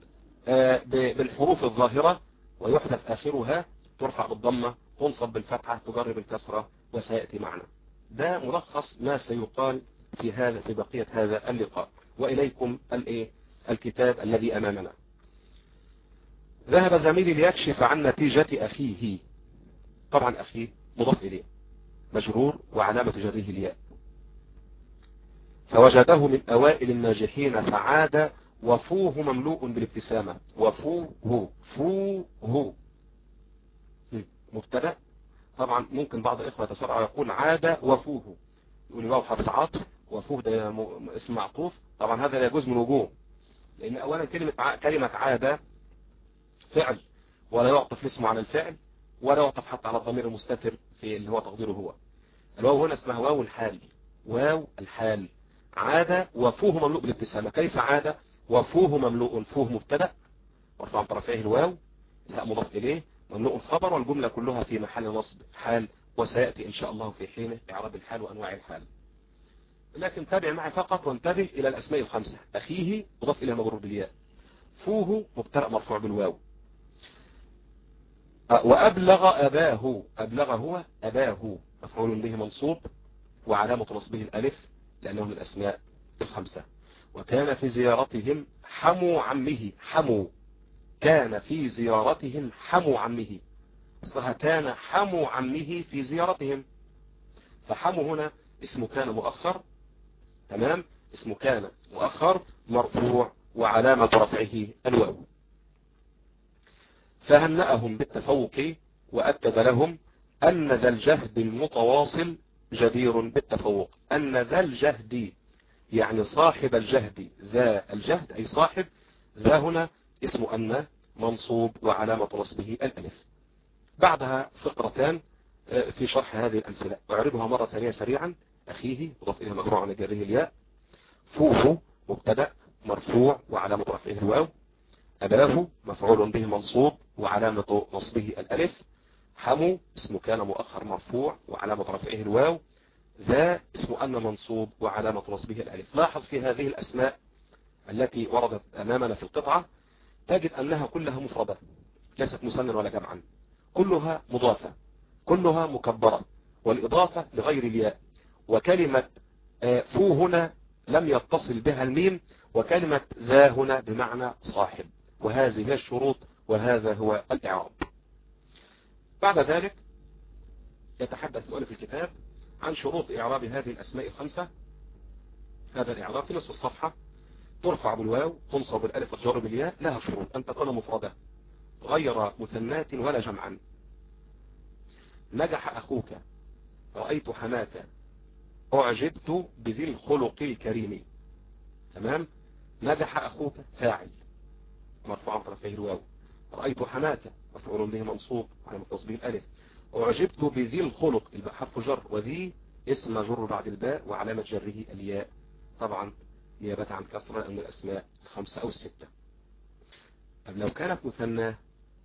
بالحروف الظاهرة ويحذف آخرها ترفع بالضمة تنصب بالفتحة تجر بالكسرة وسيأتي معنا. ده ملخص ما سيقال في هذا في بقية هذا اللقاء. وإليكم الإيه؟ الكتاب الذي أمامنا. ذهب زميلي ليكشف عن نتيجة أخيه. طبعا أخيه مضاف إليه. مجرور وعلامة جره الياء. فوجده من أوائل الناجحين فعاد وفوه مملوء بالابتسامة. وفوه فوه. مبتدأ. طبعا ممكن بعض الإخوة يتسرع يقول عاد وفوه. يقول واو حرف عطف وفوه ده اسم معطوف. طبعا هذا لا يجوز من وجوه. لأن أولا كلمة كلمة عاد فعل. ولا يعطف اسمه على الفعل ولا يعطف حتى على الضمير المستتر في اللي هو تقديره هو. الواو هنا اسمها واو الحال. واو الحال. عاد وفوه مملوء بالابتسامة. كيف عاد؟ وفوه مملوء فوه مبتدأ. مرفوع طرفيه الواو. الهاء مضاف إليه. مملوء الخبر والجملة كلها في محل نصب حال. وسيأتي إن شاء الله في حينه إعراب الحال وأنواع الحال. لكن تابع معي فقط وانتبه إلى الأسماء الخمسة. أخيه مضاف إلى مجرور بالياء فوه مبتدأ مرفوع بالواو. وأبلغ أباه. أبلغ هو أباه. مفعول به منصوب. وعلامة نصبه الألف لأنه من الأسماء الخمسة. وكان في زيارتهم حمو عمه حمو. كان في زيارتهم حمو عمه. أصلها كان حمو عمه في زيارتهم. فحمو هنا اسمه كان مؤخر. تمام؟ اسمه كان مؤخر مرفوع وعلامة رفعه الواو. فهنأهم بالتفوق وأكد لهم أن ذا الجهد المتواصل جدير بالتفوق. أن ذا الجهد يعني صاحب الجهد ذا الجهد أي صاحب ذا هنا اسم أن منصوب وعلامة نصبه الألف. بعدها فقرتان في شرح هذه الأمثلة. أعرضها مرة ثانية سريعا. أخيه مضاف إلى مجموعة جره الياء. فوه مبتدأ مرفوع وعلامة رفعه الواو. أباه مفعول به منصوب وعلامة نصبه الألف. حمو اسم كان مؤخر مرفوع وعلامة رفعه الواو. ذا اسم أن منصوب وعلامة نصبه الألف. لاحظ في هذه الأسماء التي وردت أمامنا في القطعة تجد أنها كلها مفردة ليست مسنا ولا جمعا. كلها مضافة كلها مكبرة والإضافة لغير الياء. وكلمة فو هنا لم يتصل بها الميم وكلمة ذا هنا بمعنى صاحب. وهذه هي الشروط وهذا هو الإعراب. بعد ذلك يتحدث مؤلف الكتاب عن شروط إعراب هذه الأسماء الخمسة. هذا الإعراب في نصف الصفحة. ترفع بالواو تنصب بالألف وتجر بالياء. لها شروط. أن تكون مفردة. غير مثنات ولا جمعا. نجح أخوك. رأيت حماك. أعجبت بذي الخلق الكريم. تمام؟ نجح أخوك. فاعل. مرفوع عن طرفيه الواو. رأيت حماك. مفعول به منصوب. على تصبيح الألف أعجبت بذي الخلق حرف جر وذي اسم جر بعد الباء وعلامة جره الياء. طبعا نيابة عن كسرة من الأسماء الخمسة أو الستة طب لو كانت مثنى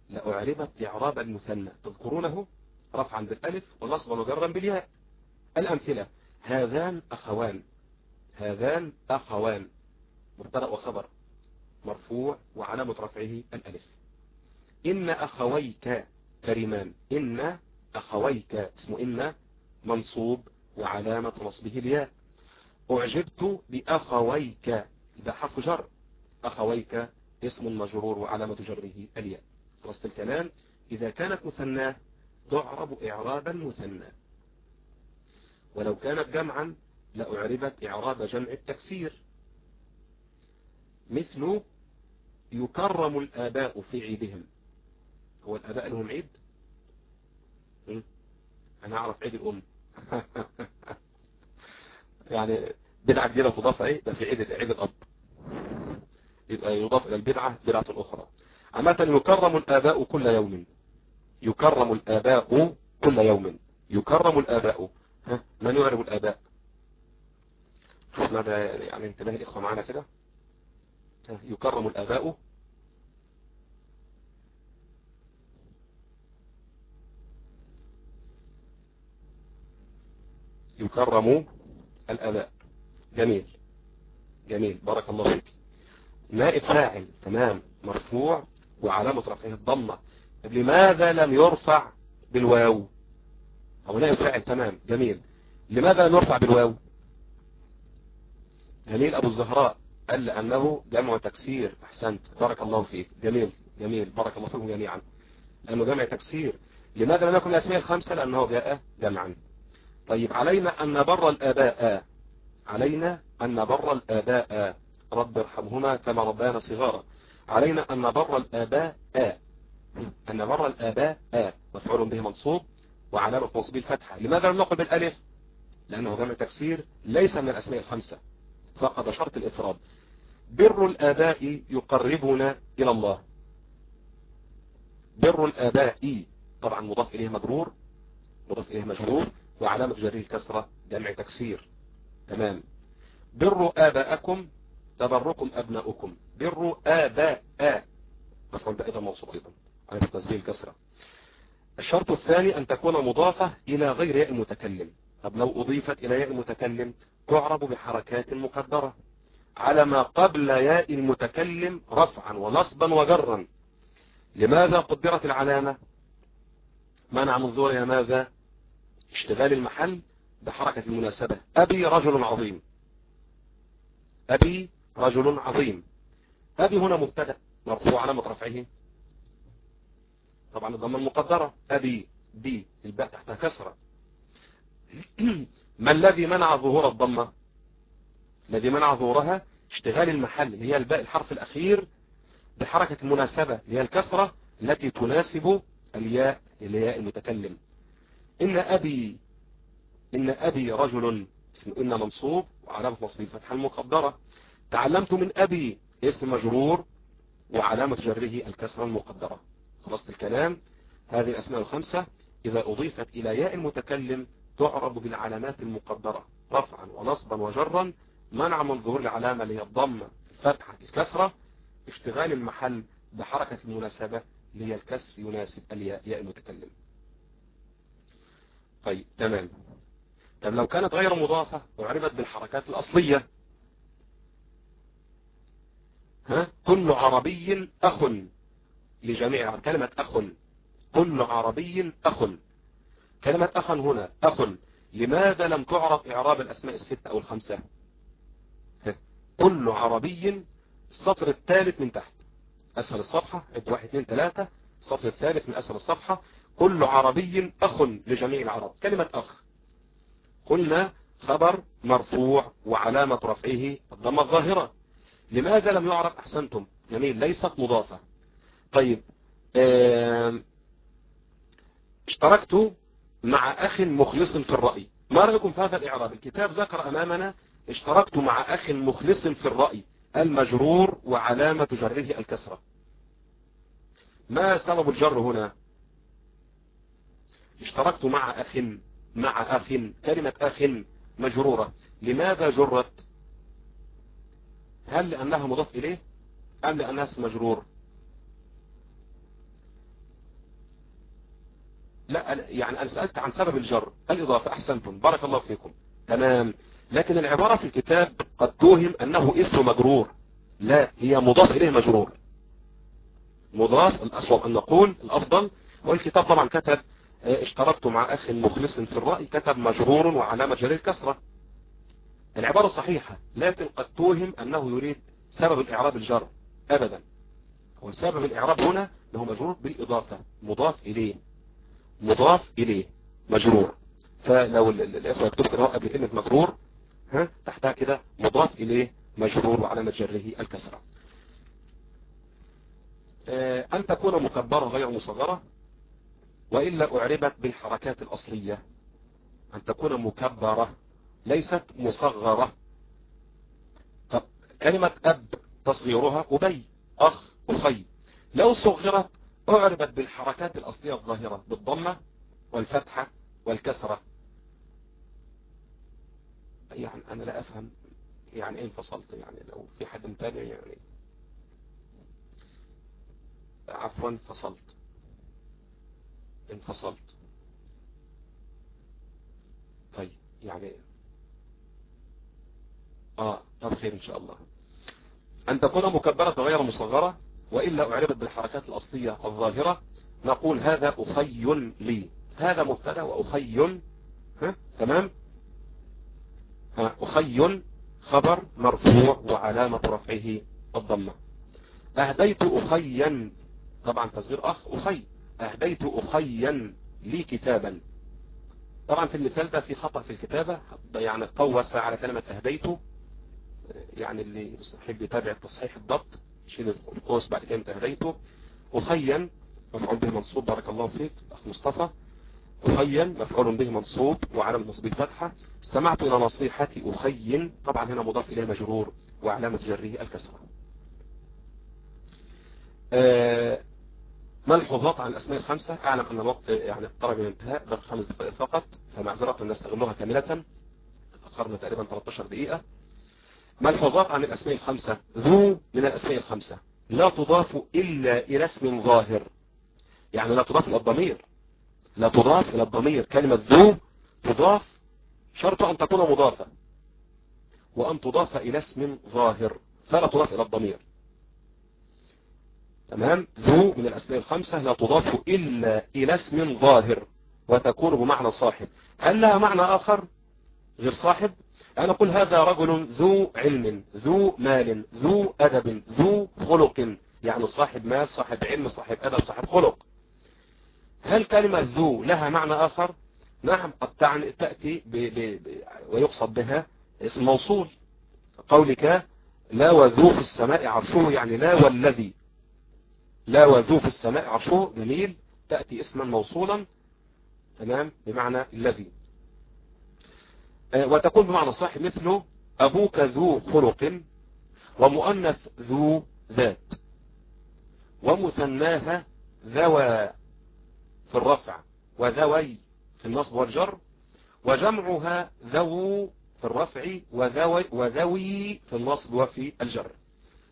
لأعربت إعراب المثنى. تذكرونه؟ رفعا بالألف ونصبا وجرا بالياء. الأمثلة هذان أخوان. هذان أخوان. مبتدأ وخبر. مرفوع وعلامة رفعه الألف. إن أخويك كريمان. إن أخويك اسمه إن منصوب وعلامة نصبه الياء. أعجبت بأخويك ده حرف جر. أخويك اسم مجرور وعلامة جره الياء. خلاص الكلام. إذا كانت مثناه تعرب إعرابا مثنى. ولو كانت جمعا لأعربت إعراب جمع التكسير. مثل يكرم الآباء في عيدهم هو الآباء لهم عيد؟ أنا أعرف عيد الأم. يعني بدعة جديدة تضاف إيه؟ ده في عيد عيد الأب. يبقى يضاف إلى البدعة بدعة أخرى. عامة يكرم الآباء كل يوم. يكرم الآباء كل يوم. يكرم الآباء. ها؟ من يعرب الآباء؟ ماذا يعني انتبه الإخوة معنا كده. يكرم الآباء يكرم الآباء جميل. جميل. بارك الله فيك. نائب فاعل. تمام. مرفوع وعلامة رفعه الضمة. لماذا لم يرفع بالواو؟ أو نائب فاعل. تمام. جميل. لماذا لم يرفع بالواو؟ جميل. أبو الزهراء قال لأنه جمع تكسير. أحسنت. بارك الله فيك. جميل. جميل. بارك الله فيكم جميعا. لأنه جمع تكسير. لماذا لم يكن الأسماء الخمسة؟ لأنه جاء جمعا. طيب علينا أن نبر الآباء. علينا أن نبر الآباء. رب ارحمهما كما ربانا صغارا. علينا أن نبر الآباء. أن نبر الآباء. مفعول به منصوب وعلامة نصبه الفتحة. لماذا لم نقل بالألف؟ لأنه جمع تكسير ليس من الأسماء الخمسة. فقد شرط الإفراد. بر الآباء يقربنا إلى الله. بر الآباء. طبعا مضاف إليه مجرور مضاف إليه مجرور. وعلامة جريه الكسرة جمع تكسير. تمام. بروا آباءكم تبركم أبناؤكم. بروا آباء. مفعول بأيضا موصول أيضا. على تسجيل الكسرة. الشرط الثاني أن تكون مضافة إلى غير ياء المتكلم. طب لو أضيفت إلى ياء المتكلم تعرب بحركات مقدرة. على ما قبل ياء المتكلم رفعا ونصبا وجرا. لماذا قدرت العلامة؟ منع من ظهورها ماذا؟ اشتغال المحل بحركة المناسبة. أبي رجل عظيم. أبي رجل عظيم. أبي هنا مبتدأ. مرفوع علامة رفعه طبعا الضمة المقدرة. أبي بي الباء تحتها كسرة. ما الذي منع ظهور الضمة؟ الذي منع ظهورها اشتغال المحل. اللي هي الباء الحرف الأخير بحركة المناسبة. اللي هي الكسرة التي تناسب الياء. اللي هي المتكلم. إن أبي إن أبي رجل اسم إن منصوب وعلامة نصب الفتحة المقدرة. تعلمت من أبي اسم مجرور وعلامة جره الكسرة المقدرة. خلاص الكلام. هذه الأسماء الخمسة. إذا أضيفت إلى ياء المتكلم تعرب بالعلامات المقدرة رفعا ونصبا وجرا منع من ظهور العلامة اللي هي الضمة الفتحة الكسرة. اشتغال المحل بحركة المناسبة اللي هي الكسر يناسب الياء ياء المتكلم. طيب تمام. طب لو كانت غير مضافة وعربت بالحركات الأصلية ها كل عربي أخ لجميع كلمة أخ كل عربي أخ. كلمة أخ هنا أخ. لماذا لم تعرف إعراب الأسماء الستة أو الخمسة؟ كل عربي السطر الثالث من تحت. أسفل الصفحة عد واحد اثنين ثلاثة. السطر الثالث من أسفل الصفحة كل عربي أخ لجميع العرب. كلمة أخ. قلنا خبر مرفوع وعلامة رفعه الضمة الظاهرة. لماذا لم يعرف أحسنتم؟ جميل ليست مضافة. طيب اشتركت مع أخ مخلص في الرأي. ما رأيكم في هذا الإعراب؟ الكتاب ذكر أمامنا اشتركت مع أخ مخلص في الرأي المجرور وعلامة جره الكسرة. ما سبب الجر هنا؟ اشتركت مع أخ مع أخ كلمة أخ مجرورة. لماذا جرت؟ هل لأنها مضاف إليه أم لأنها اسم مجرور؟ لا يعني أنا سألت عن سبب الجر. الإضافة أحسنتم. بارك الله فيكم. تمام. لكن العبارة في الكتاب قد توهم أنه اسم مجرور. لا هي مضاف إليه مجرور. مضاف الأصوب أن نقول الأفضل والكتاب طبعا كتب اشتركت مع أخ مخلص في الرأي كتب مجرور وعلامة جرير كسرة العبارة صحيحة لكن قد توهم أنه يريد سبب الإعراب الجر. أبدا. وسبب الإعراب هنا له مجرور بالإضافة. مضاف إليه. مضاف إليه. مجرور. فلو الإخوة يكتب كده قبل كلمة مجرور ها تحتها كده مضاف إليه مجرور وعلامة جره الكسرة. أن تكون مكبرة غير مصغرة وإلا أعربت بالحركات الأصلية أن تكون مكبرة ليست مصغرة. طب كلمة أب تصغيرها أبي أخ أخي. لو صغرت أعربت بالحركات الأصلية الظاهرة بالضمة والفتحة والكسرة. يعني أنا لا أفهم يعني إيه انفصلت يعني لو في حد متابع يعني. عفوا انفصلت. انفصلت. طيب يعني آه طب خير إن شاء الله. أن تكون مكبرة غير مصغرة وإلا أعربت بالحركات الأصلية الظاهرة نقول هذا أخي لي. هذا مبتدأ وأخي ها؟ تمام؟ ها أخي خبر مرفوع وعلامة رفعه الضمة. أهديت أخيا. طبعا تصغير أخ أخي. أهديت أخيا لي كتابا. طبعا في المثال ده في خطأ في الكتابة يعني قوس على كلمة أهديته يعني اللي يحب يتابع التصحيح الضبط يشيل القوس بعد كلمة أهديته أخيا مفعول به منصوب بارك الله فيك أخ مصطفى. أخيا مفعول به منصوب وعلامة نصب الفتحة استمعت إلى نصيحة أخي طبعا هنا مضاف إليه مجرور وعلامة جره الكسرة. أه ملحوظات عن الأسماء الخمسة؟ أعلم أن الوقت يعني اقترب من الانتهاء بقى خمس دقائق فقط فمعذرة نستغلها كاملة. أخرنا تقريبا 13 دقيقة. ملحوظات عن الأسماء الخمسة؟ ذو من الأسماء الخمسة. لا تضاف إلا إلى اسم ظاهر. يعني لا تضاف إلى الضمير. لا تضاف إلى الضمير. كلمة ذو تضاف شرط أن تكون مضافة. وأن تضاف إلى اسم ظاهر. فلا تضاف إلى الضمير. تمام؟ ذو من الأسماء الخمسة لا تضاف إلا إلى اسم ظاهر وتكون بمعنى صاحب. هل لها معنى آخر غير صاحب؟ أنا أقول هذا رجل ذو علم ذو مال ذو أدب ذو خلق. يعني صاحب مال صاحب علم صاحب أدب صاحب خلق. هل كلمة ذو لها معنى آخر؟ نعم قد تأتي ب ب ويقصد بها اسم موصول. قولك لا وذو في السماء عرشه يعني لا والذي. لا وذو في السماء عرشه جميل تأتي اسما موصولا تمام بمعنى الذي. وتكون بمعنى صاحب مثله أبوك ذو خلق ومؤنث ذو ذات ومثناها ذوى في الرفع وذوي في النصب والجر وجمعها ذو في الرفع وذوي, وذوي في النصب وفي الجر.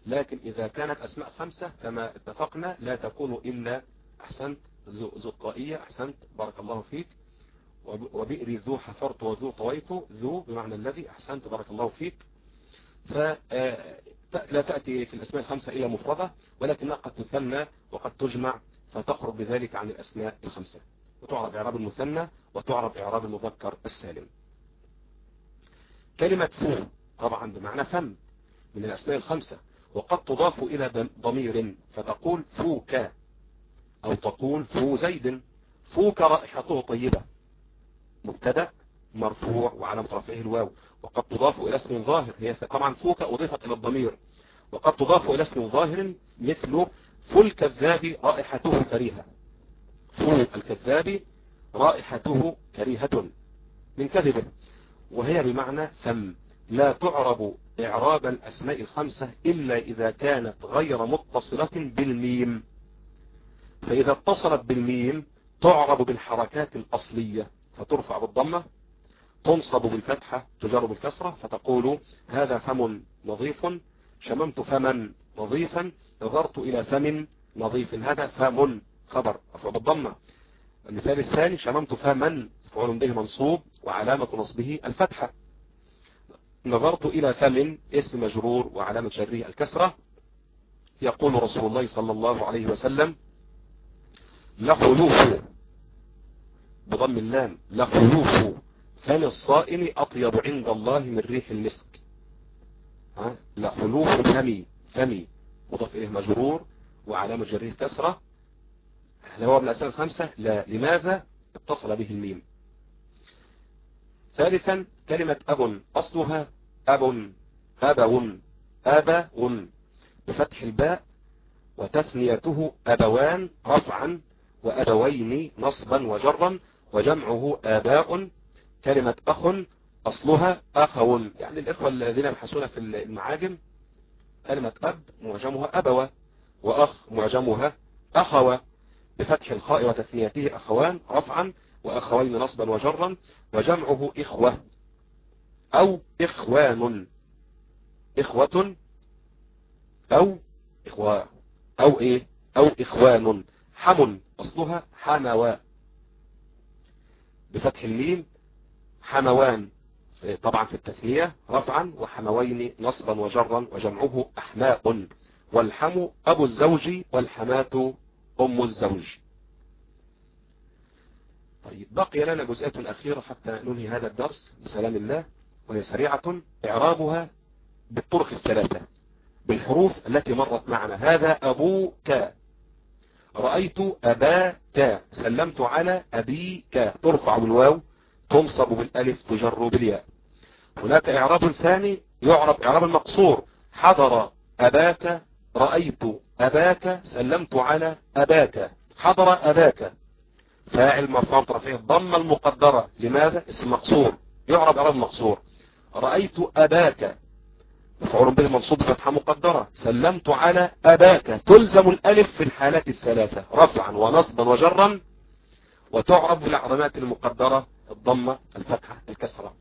لكن إذا كانت أسماء خمسة كما اتفقنا لا تكون إلا أحسنت ذو أحسنت بارك الله فيك. وبئر ذو حفرت وذو طويت ذو بمعنى الذي أحسنت بارك الله فيك. فلا تأتي في الأسماء الخمسة إلى مفردة ولكنها قد تثنى وقد تجمع فتخرج بذلك عن الأسماء الخمسة. وتعرب إعراب المثنى وتعرب إعراب المذكر السالم. كلمة فو طبعا بمعنى فم من الأسماء الخمسة. وقد تضاف إلى ضمير فتقول فوك أو تقول فو زيد. فوك رائحته طيبة. مبتدأ مرفوع وعلامة رفعه الواو. وقد تضاف إلى اسم ظاهر. هي طبعا فوك أضيفت إلى الضمير. وقد تضاف إلى اسم ظاهر مثل فو الكذاب رائحته كريهة. فو الكذاب رائحته كريهة. من كذبه وهي بمعنى ثم. لا تعرب إعراب الأسماء الخمسة إلا إذا كانت غير متصلة بالميم. فإذا اتصلت بالميم تعرب بالحركات الأصلية فترفع بالضمة تنصب بالفتحة تجر بالكسرة فتقول هذا فم نظيف شممت فما نظيفا نظرت إلى فم نظيف هذا فم خبر أفعل بالضمة. المثال الثاني شممت فما فعل به منصوب وعلامة نصبه الفتحة. نظرت إلى فم اسم مجرور وعلامة شره الكسرة يقول رسول الله صلى الله عليه وسلم لخلوف بضم اللام لخلوف فم الصائم أطيب عند الله من ريح المسك. لخلوف فمي فمي. مضاف إليه مجرور وعلامة جره كسرة هل هو من الأسماء الخمسة لا. لماذا؟ اتصل به الميم. ثالثا كلمة أب أصلها أب أبو أبا بفتح الباء وتثنيته أبوان رفعا وأبوين نصبا وجرا وجمعه آباء. كلمة أخ أصلها أخو يعني الإخوة الذين يبحثون في المعاجم كلمة أب معجمها أبوة وأخ معجمها أخوة. بفتح الخاء وتثنيته أخوان رفعا وأخوين نصبا وجرا وجمعه إخوة. أو إخوان. إخوة أو إخوة أو إيه؟ أو إخوان. حم أصلها حموا بفتح الميم حموان. طبعا في التثنية رفعا وحموين نصبا وجرا وجمعه أحماء. والحم أبو الزوج والحماة أم الزوج. طيب بقي لنا جزئية الأخيرة حتى ننهي هذا الدرس. بسلام الله. وهي سريعة إعرابها بالطرق الثلاثة بالحروف التي مرت معنا. هذا أبوك. رأيت أباك. سلمت على أبيك. ترفع بالواو تنصب بالألف تجر بالياء. هناك إعراب ثاني يعرب إعراب المقصور. حضر أباك. رأيت أباك. سلمت على أباك. حضر أباك. فاعل مرفوع طرفيه الضمة المقدرة. لماذا؟ اسم مقصور. يعرب إعراب مقصور رأيت أباك. مفعول به منصوب فتحة مقدرة. سلمت على أباك. تلزم الألف في الحالات الثلاثة. رفعا ونصبا وجرا. وتعرب بالعظمات المقدرة. الضمة الفتحة الكسرة.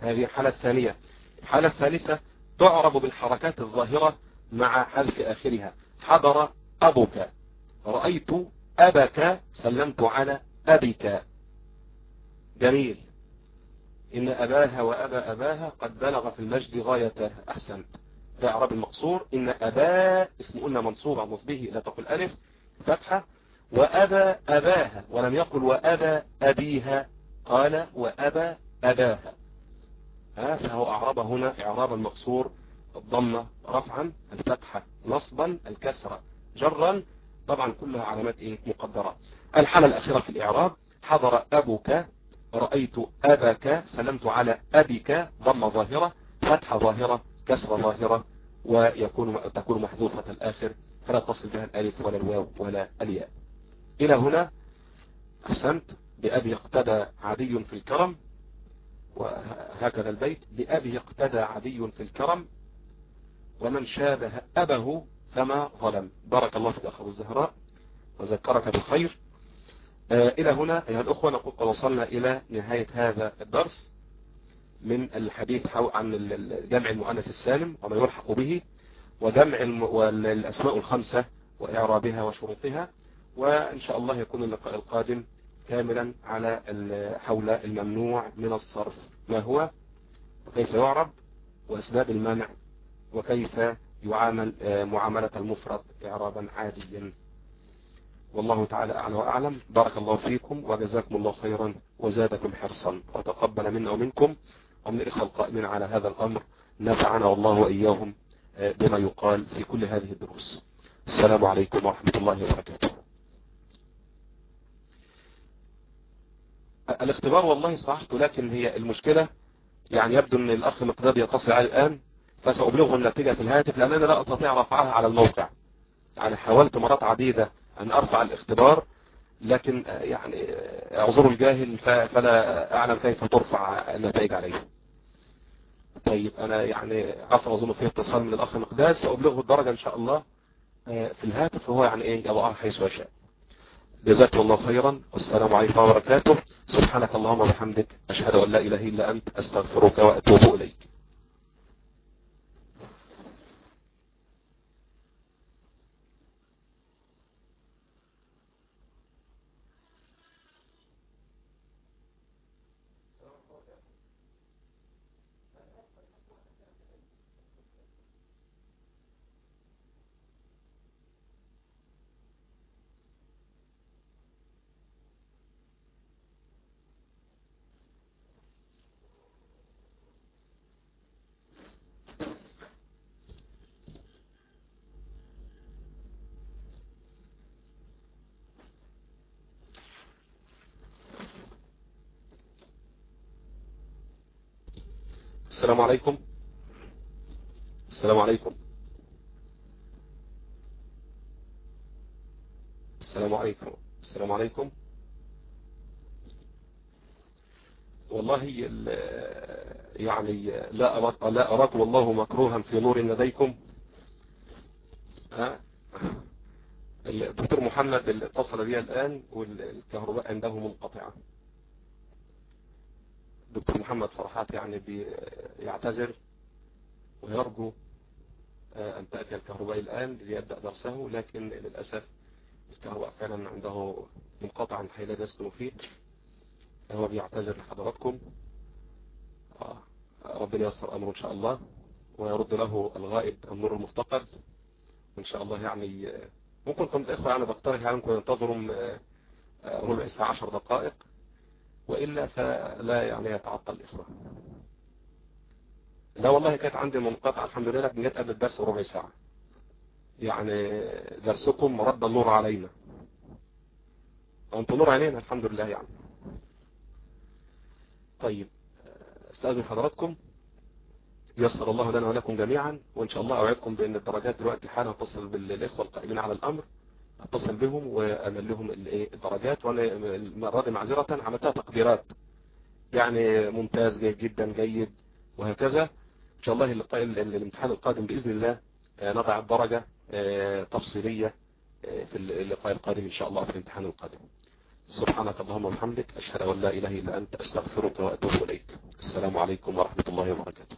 هذه الحالة الثانية. الحالة الثالثة تعرب بالحركات الظاهرة مع حذف آخرها. حضر أبوك. رأيت أبك سلمت على أبك جميل. إن أباها وأبا أباها قد بلغ في المجد غايته أحسنت ده إعراب المقصور. إن أبا اسم قلنا منصوب عن نصبه لا تقل ألف فتحة. وأبا أباها ولم يقل وأبا أبيها. قال وأبا أباها. ها فهو أعرب هنا إعراب المقصور. الضمة رفعا الفتحة نصبا الكسرة جرا. طبعا كلها علامات إيه؟ مقدرة. الحالة الأخيرة في الإعراب. حضر أبوك رأيت أباك سلمت على أبيك ضم ظاهرة فتحة ظاهرة كسرة ظاهرة ويكون تكون محذوفة الآخر فلا تصل بها الألف ولا الواو ولا الياء. إلى هنا أحسنت بأبي اقتدى عدي في الكرم وهكذا البيت بأبي اقتدى عدي في الكرم ومن شابه أبه فما ظلم. بارك الله فيك أخو الزهراء وذكرك بالخير. إلى هنا أيها الأخوة نقول قد وصلنا إلى نهاية هذا الدرس من الحديث عن جمع المؤنث السالم وما يلحق به وجمع الأسماء الخمسة وإعرابها وشروطها وإن شاء الله يكون اللقاء القادم كاملا على حول الممنوع من الصرف. ما هو؟ وكيف يعرب؟ وأسباب المنع؟ وكيف يعامل معاملة المفرد إعرابا عاديا؟ والله تعالى أعلى وأعلم. بارك الله فيكم وجزاكم الله خيرا وزادكم حرصا. وتقبل منا ومنكم ومن الإخوة القائمين على هذا الأمر. نفعنا والله وإياهم بما يقال في كل هذه الدروس. السلام عليكم ورحمة الله وبركاته. الاختبار والله صححت لكن هي المشكلة يعني يبدو أن الأخ مقداد يتصل علي الآن فسأبلغه النتيجة في الهاتف لأن أنا لا أستطيع رفعها على الموقع. يعني حاولت مرات عديدة أن أرفع الاختبار لكن يعني اعذر الجاهل فلا أعلم كيف ترفع النتائج عليه. طيب أنا يعني عفوا اظن فيه اتصال من الأخ مقداد سأبلغه الدرجة إن شاء الله في الهاتف وهو يعني إيه يضعها حيث يشاء جزاكم الله خيرا والسلام عليكم وبركاته سبحانك اللهم وبحمدك أشهد أن لا إله إلا أنت أستغفرك وأتوب إليك. السلام عليكم. السلام عليكم. السلام عليكم. السلام عليكم. والله يعني لا أراك, لا أراك والله مكروها في نور لديكم. الدكتور محمد اللي اتصل بي الآن والكهرباء عنده منقطعة. دكتور محمد فرحات يعني بيعتذر ويرجو أن تأتي الكهرباء الآن ليبدأ درسه لكن للأسف الكهرباء فعلا عنده منقطع عن حي لا يسكن فيه. هو بيعتذر لحضراتكم. ربنا يسر أمره إن شاء الله ويرد له الغائب النور المفتقد وإن شاء الله يعني ممكن كنت إخوة يعني بقترح ممكن ينتظروا ربع ساعة عشر دقائق. وإلا فلا يعني يتعطل الإخوة لا والله كانت عندي منقطع الحمد لله لكن جت قبل الدرس بربع ساعة. يعني درسكم رد النور علينا. أنتم نور علينا الحمد لله يعني. طيب استاذن حضراتكم يسر الله لنا ولكم جميعا وإن شاء الله أوعدكم بأن الدرجات دلوقتي حالا اتصل بالإخوة القائمين على الأمر. أتصل بهم وأمل لهم الدرجات وأنا المرة دي معذرة عملتها تقديرات. يعني ممتاز جيد جدا جيد وهكذا. إن شاء الله الامتحان القادم بإذن الله نضع الدرجة تفصيلية في اللقاء القادم إن شاء الله في الامتحان القادم. سبحانك اللهم وبحمدك أشهد أن لا إله إلا أنت أستغفرك وأتوب إليك. السلام عليكم ورحمة الله وبركاته.